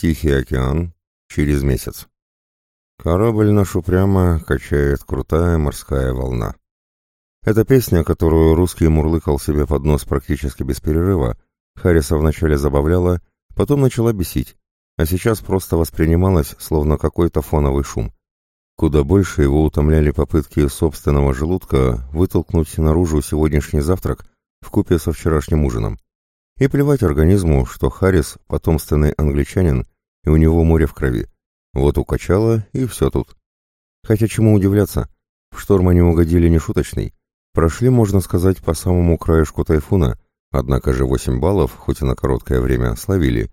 Тихий океан. Через месяц. Корабль наш упрямо качает крутая морская волна. Эта песня, которую русский мурлыкал себе под нос практически без перерыва, Харриса вначале забавляла, потом начала бесить, а сейчас просто воспринималась словно какой-то фоновый шум. Куда больше его утомляли попытки собственного желудка вытолкнуть наружу сегодняшний завтрак в купе со вчерашним ужином. И плевать организму, что Харрис — потомственный англичанин, и у него море в крови. Вот укачало, и все тут. Хотя чему удивляться, в шторм они угодили нешуточный. Прошли, можно сказать, по самому краешку тайфуна, однако же 8 баллов, хоть и на короткое время, словили.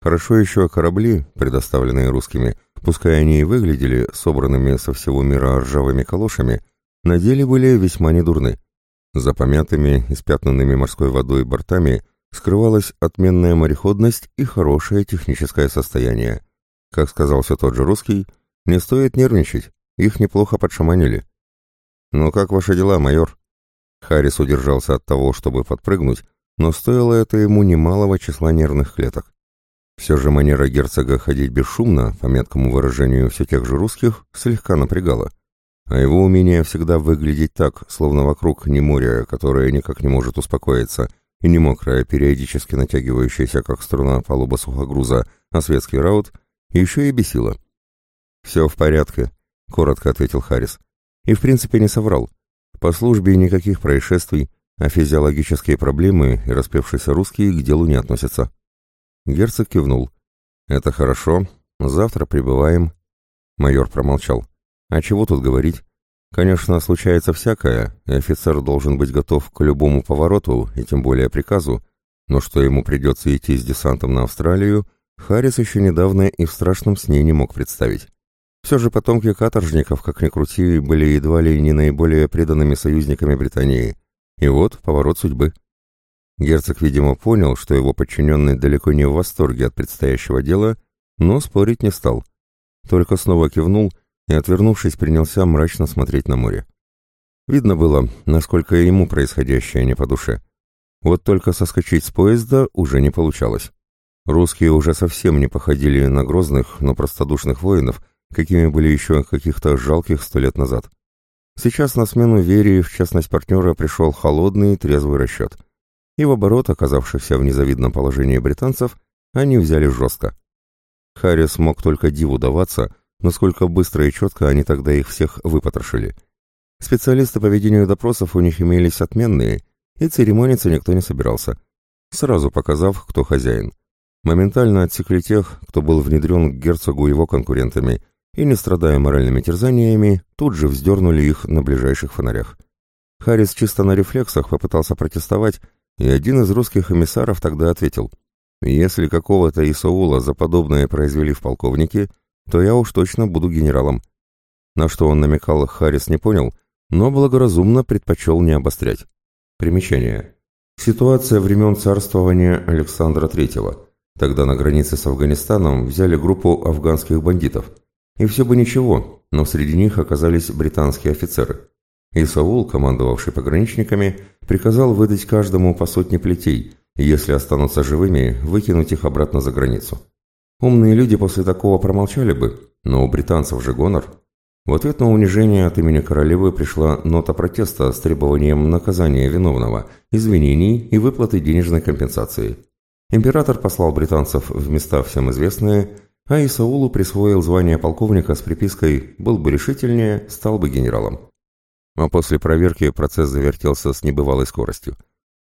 Хорошо еще корабли, предоставленные русскими, пускай они и выглядели собранными со всего мира ржавыми калошами, на деле были весьма недурны. За помятыми, морской водой бортами – скрывалась отменная мореходность и хорошее техническое состояние. Как сказал все тот же русский, не стоит нервничать, их неплохо подшаманили. «Ну как ваши дела, майор?» Харрис удержался от того, чтобы подпрыгнуть, но стоило это ему немалого числа нервных клеток. Все же манера герцога ходить бесшумно, по меткому выражению все тех же русских, слегка напрягала. А его умение всегда выглядеть так, словно вокруг не море, которое никак не может успокоиться, и не мокрая, периодически натягивающаяся, как струна палуба сухогруза, а светский раут, еще и бесила. «Все в порядке», — коротко ответил Харрис. И в принципе не соврал. По службе никаких происшествий, а физиологические проблемы и распевшиеся русские к делу не относятся. Герцог кивнул. «Это хорошо. Завтра прибываем». Майор промолчал. «А чего тут говорить? Конечно, случается всякое, и офицер должен быть готов к любому повороту, и тем более приказу, но что ему придется идти с десантом на Австралию, Харрис еще недавно и в страшном сне не мог представить. Все же потомки каторжников, как ни крути, были едва ли не наиболее преданными союзниками Британии. И вот поворот судьбы. Герцог, видимо, понял, что его подчиненный далеко не в восторге от предстоящего дела, но спорить не стал. Только снова кивнул и, отвернувшись, принялся мрачно смотреть на море. Видно было, насколько ему происходящее не по душе. Вот только соскочить с поезда уже не получалось. Русские уже совсем не походили на грозных, но простодушных воинов, какими были еще каких-то жалких сто лет назад. Сейчас на смену вере в частность партнера пришел холодный, трезвый расчет. И в оборот, оказавшихся в незавидном положении британцев, они взяли жестко. Харрис мог только диву даваться, насколько быстро и четко они тогда их всех выпотрошили. Специалисты по ведению допросов у них имелись отменные, и церемониться никто не собирался, сразу показав, кто хозяин. Моментально отсекли тех, кто был внедрен к герцогу его конкурентами, и, не страдая моральными терзаниями, тут же вздернули их на ближайших фонарях. Харрис чисто на рефлексах попытался протестовать, и один из русских эмиссаров тогда ответил, «Если какого-то Исаула за подобное произвели в полковнике, то я уж точно буду генералом. На что он намекал, Харрис не понял, но благоразумно предпочел не обострять. Примечание. Ситуация времен царствования Александра III. Тогда на границе с Афганистаном взяли группу афганских бандитов. И все бы ничего, но среди них оказались британские офицеры. И Саул, командовавший пограничниками, приказал выдать каждому по сотне плетей, и если останутся живыми, выкинуть их обратно за границу. Умные люди после такого промолчали бы, но у британцев же гонор. В ответ на унижение от имени королевы пришла нота протеста с требованием наказания виновного, извинений и выплаты денежной компенсации. Император послал британцев в места всем известные, а Исаулу присвоил звание полковника с припиской «был бы решительнее, стал бы генералом». А после проверки процесс завертелся с небывалой скоростью.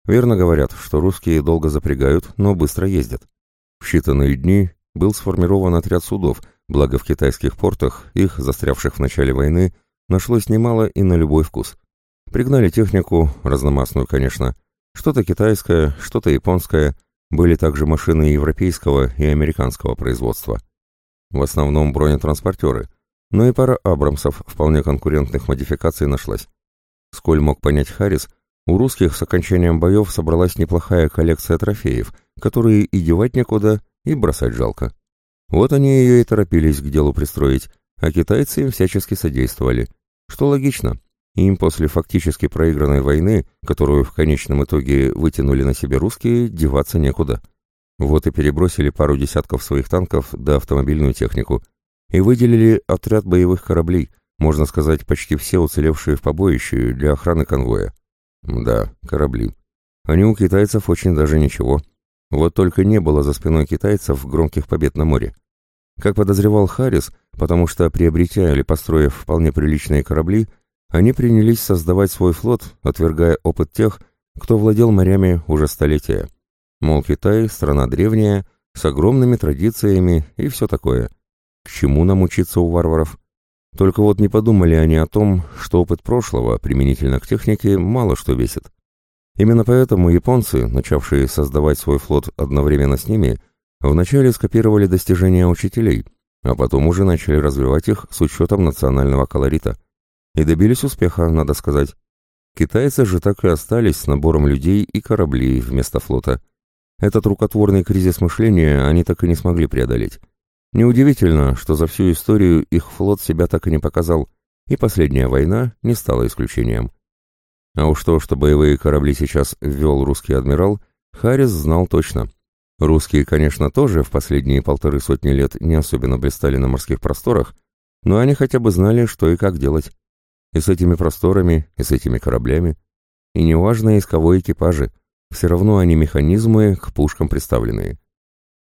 Верно говорят, что русские долго запрягают, но быстро ездят. В считанные дни был сформирован отряд судов, благо в китайских портах, их, застрявших в начале войны, нашлось немало и на любой вкус. Пригнали технику, разномастную, конечно, что-то китайское, что-то японское, были также машины европейского и американского производства. В основном бронетранспортеры, но и пара Абрамсов вполне конкурентных модификаций нашлась. Сколь мог понять Харрис, у русских с окончанием боев собралась неплохая коллекция трофеев, которые и девать некуда, и бросать жалко. Вот они ее и торопились к делу пристроить, а китайцы им всячески содействовали. Что логично, им после фактически проигранной войны, которую в конечном итоге вытянули на себе русские, деваться некуда. Вот и перебросили пару десятков своих танков да автомобильную технику и выделили отряд боевых кораблей, можно сказать, почти все уцелевшие в побоище для охраны конвоя. Да, корабли. Они у китайцев очень даже ничего. Вот только не было за спиной китайцев громких побед на море. Как подозревал Харрис, потому что, приобретя или построив вполне приличные корабли, они принялись создавать свой флот, отвергая опыт тех, кто владел морями уже столетия. Мол, Китай – страна древняя, с огромными традициями и все такое. К чему нам учиться у варваров? Только вот не подумали они о том, что опыт прошлого, применительно к технике, мало что весит. Именно поэтому японцы, начавшие создавать свой флот одновременно с ними, вначале скопировали достижения учителей, а потом уже начали развивать их с учетом национального колорита. И добились успеха, надо сказать. Китайцы же так и остались с набором людей и кораблей вместо флота. Этот рукотворный кризис мышления они так и не смогли преодолеть. Неудивительно, что за всю историю их флот себя так и не показал, и последняя война не стала исключением. А уж то, что боевые корабли сейчас ввел русский адмирал, Харрис знал точно. Русские, конечно, тоже в последние полторы сотни лет не особенно блистали на морских просторах, но они хотя бы знали, что и как делать. И с этими просторами, и с этими кораблями. И неважно, из кого экипажи, все равно они механизмы к пушкам представленные.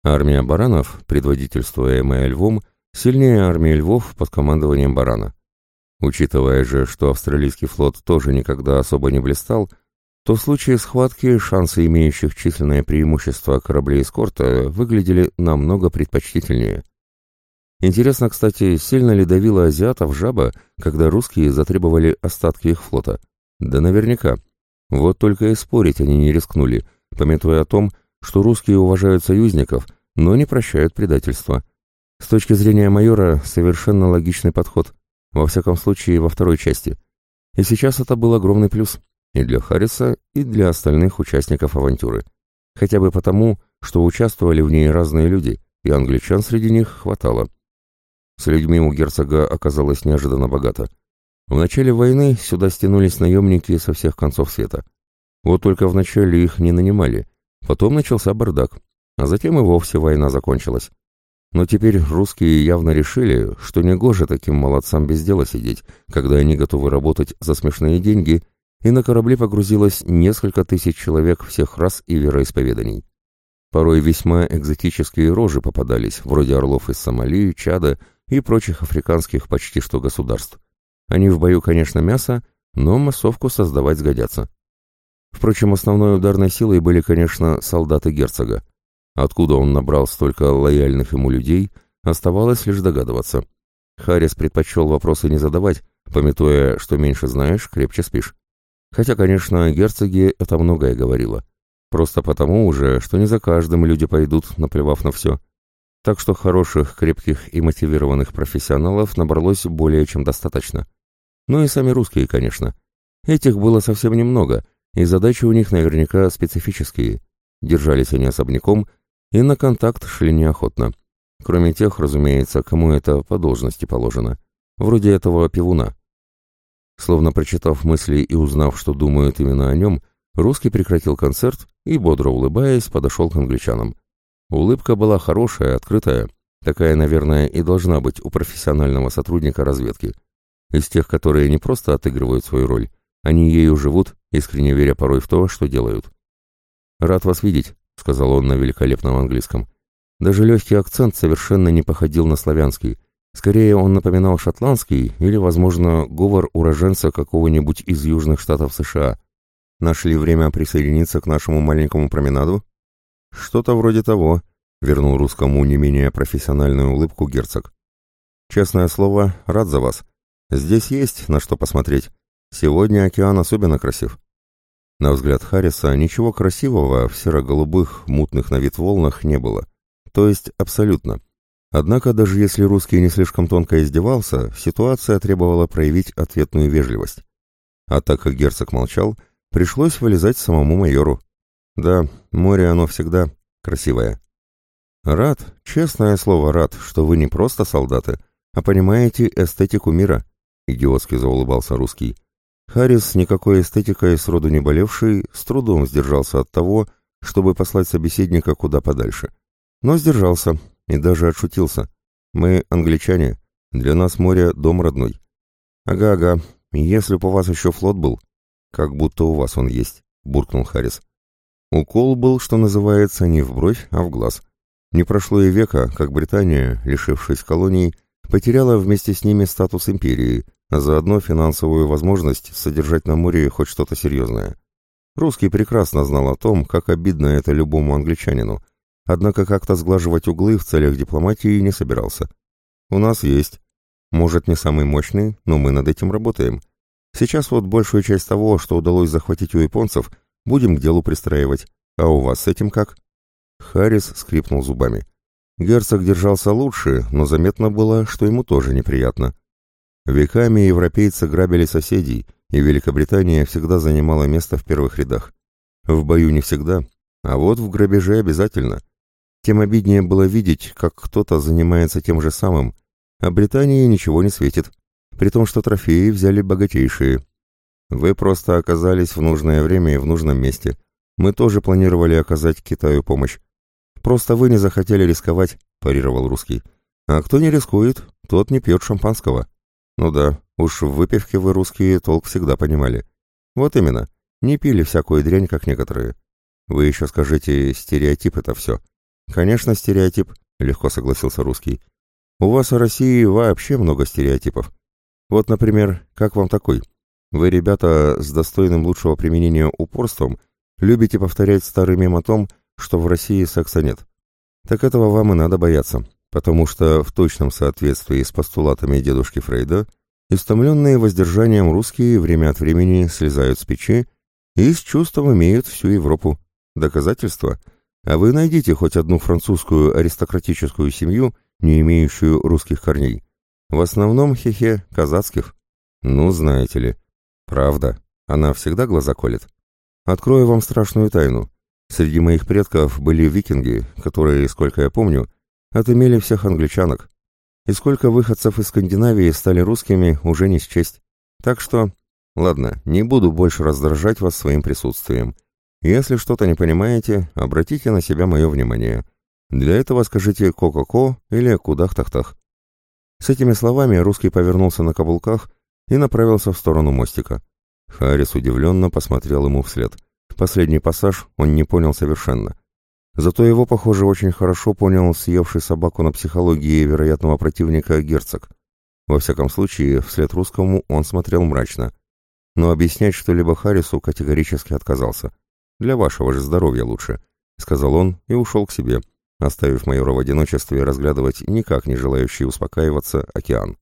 Армия баранов, предводительствуемая Львом, сильнее армии львов под командованием барана. Учитывая же, что австралийский флот тоже никогда особо не блистал, то в случае схватки шансы имеющих численное преимущество кораблей эскорта выглядели намного предпочтительнее. Интересно, кстати, сильно ли давила азиатов жаба, когда русские затребовали остатки их флота? Да наверняка. Вот только и спорить они не рискнули, пометуя о том, что русские уважают союзников, но не прощают предательства. С точки зрения майора, совершенно логичный подход. Во всяком случае, во второй части. И сейчас это был огромный плюс. И для Харриса, и для остальных участников авантюры. Хотя бы потому, что участвовали в ней разные люди, и англичан среди них хватало. С людьми у герцога оказалось неожиданно богато. В начале войны сюда стянулись наемники со всех концов света. Вот только вначале их не нанимали, потом начался бардак, а затем и вовсе война закончилась. Но теперь русские явно решили, что негоже таким молодцам без дела сидеть, когда они готовы работать за смешные деньги, и на корабли погрузилось несколько тысяч человек всех рас и вероисповеданий. Порой весьма экзотические рожи попадались, вроде орлов из Сомали, Чада и прочих африканских почти что государств. Они в бою, конечно, мясо, но массовку создавать сгодятся. Впрочем, основной ударной силой были, конечно, солдаты герцога. Откуда он набрал столько лояльных ему людей, оставалось лишь догадываться. Харрис предпочел вопросы не задавать, пометуя, что меньше знаешь, крепче спишь. Хотя, конечно, герцоги это многое говорило. Просто потому уже, что не за каждым люди пойдут, наплевав на все. Так что хороших, крепких и мотивированных профессионалов набралось более чем достаточно. Ну и сами русские, конечно. Этих было совсем немного, и задачи у них наверняка специфические. Держались они особняком и на контакт шли неохотно. Кроме тех, разумеется, кому это по должности положено. Вроде этого пивуна. Словно прочитав мысли и узнав, что думают именно о нем, русский прекратил концерт и, бодро улыбаясь, подошел к англичанам. Улыбка была хорошая, открытая. Такая, наверное, и должна быть у профессионального сотрудника разведки. Из тех, которые не просто отыгрывают свою роль, они ею живут, искренне веря порой в то, что делают. «Рад вас видеть», — сказал он на великолепном английском. Даже легкий акцент совершенно не походил на славянский. Скорее, он напоминал шотландский или, возможно, говор уроженца какого-нибудь из южных штатов США. Нашли время присоединиться к нашему маленькому променаду? Что-то вроде того, вернул русскому не менее профессиональную улыбку герцог. Честное слово, рад за вас. Здесь есть на что посмотреть. Сегодня океан особенно красив. На взгляд Харриса ничего красивого в серо-голубых, мутных на вид волнах не было. То есть абсолютно. Однако даже если русский не слишком тонко издевался, ситуация требовала проявить ответную вежливость. А так как герцог молчал, пришлось вылезать самому майору. Да, море оно всегда красивое. Рад, честное слово рад, что вы не просто солдаты, а понимаете эстетику мира, идиотски заулыбался русский. Харрис, никакой эстетикой сроду не болевший, с трудом сдержался от того, чтобы послать собеседника куда подальше. Но сдержался и даже отшутился. Мы англичане, для нас море — дом родной. Ага-ага, если бы у вас еще флот был, как будто у вас он есть, буркнул Харрис. Укол был, что называется, не в бровь, а в глаз. Не прошло и века, как Британия, лишившись колоний, потеряла вместе с ними статус империи, а заодно финансовую возможность содержать на море хоть что-то серьезное. Русский прекрасно знал о том, как обидно это любому англичанину, однако как-то сглаживать углы в целях дипломатии не собирался. У нас есть. Может, не самый мощный, но мы над этим работаем. Сейчас вот большую часть того, что удалось захватить у японцев, будем к делу пристраивать. А у вас с этим как? Харрис скрипнул зубами. Герцог держался лучше, но заметно было, что ему тоже неприятно. Веками европейцы грабили соседей, и Великобритания всегда занимала место в первых рядах. В бою не всегда, а вот в грабеже обязательно. Тем обиднее было видеть, как кто-то занимается тем же самым, а Британии ничего не светит, при том, что трофеи взяли богатейшие. Вы просто оказались в нужное время и в нужном месте. Мы тоже планировали оказать Китаю помощь. Просто вы не захотели рисковать, парировал русский. А кто не рискует, тот не пьет шампанского. Ну да, уж в выпивке вы русские толк всегда понимали. Вот именно, не пили всякую дрянь, как некоторые. Вы еще скажите, стереотип это все. Конечно, стереотип, легко согласился русский. У вас в России вообще много стереотипов. Вот, например, как вам такой? Вы, ребята, с достойным лучшего применения упорством, любите повторять старый мем о том, что в России секса нет. Так этого вам и надо бояться потому что в точном соответствии с постулатами дедушки Фрейда истомленные воздержанием русские время от времени слезают с печи и с чувством имеют всю Европу. Доказательства? А вы найдите хоть одну французскую аристократическую семью, не имеющую русских корней. В основном, хе-хе, казацких. Ну, знаете ли. Правда, она всегда глаза колет. Открою вам страшную тайну. Среди моих предков были викинги, которые, сколько я помню, отымели всех англичанок. И сколько выходцев из Скандинавии стали русскими, уже не счесть. Так что, ладно, не буду больше раздражать вас своим присутствием. Если что-то не понимаете, обратите на себя мое внимание. Для этого скажите «ко-ко-ко» или «кудах-тах-тах». С этими словами русский повернулся на каблуках и направился в сторону мостика. Харрис удивленно посмотрел ему вслед. Последний пассаж он не понял совершенно. Зато его, похоже, очень хорошо понял съевший собаку на психологии вероятного противника герцог. Во всяком случае, вслед русскому он смотрел мрачно. Но объяснять что-либо Харрису категорически отказался. «Для вашего же здоровья лучше», — сказал он и ушел к себе, оставив майора в одиночестве разглядывать никак не желающий успокаиваться океан.